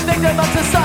the things that about to